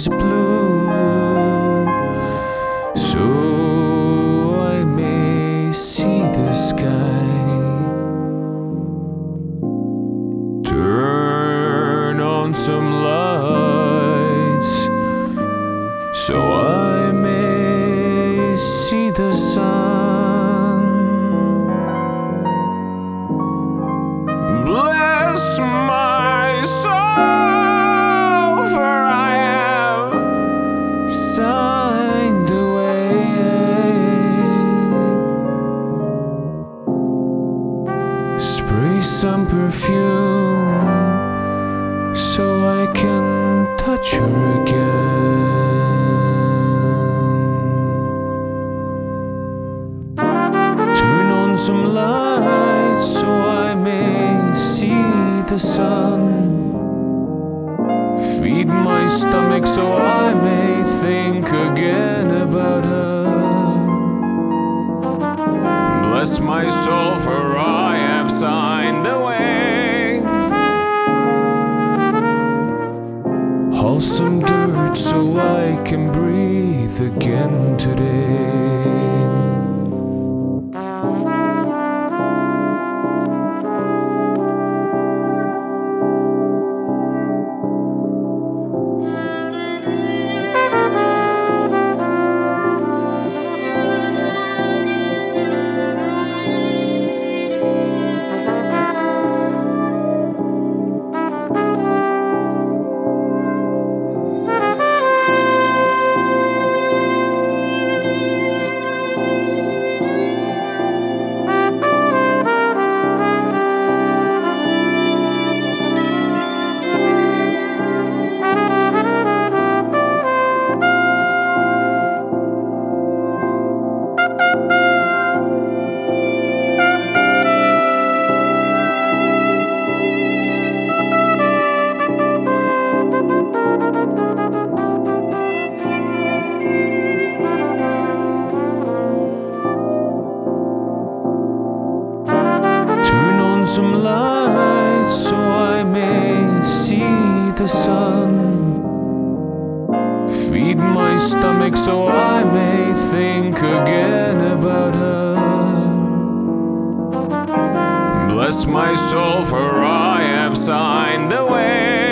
is blue, so I may see the sky. Turn on some lights, so I may see the sun. Bless my Some perfume so I can touch her again. Turn on some lights so I may see the sun. Feed my stomach so I may think again about her. Bless my soul, for I have signed so I can breathe again today. Some light so I may see the sun. Feed my stomach so I may think again about her. Bless my soul, for I have signed away. Haul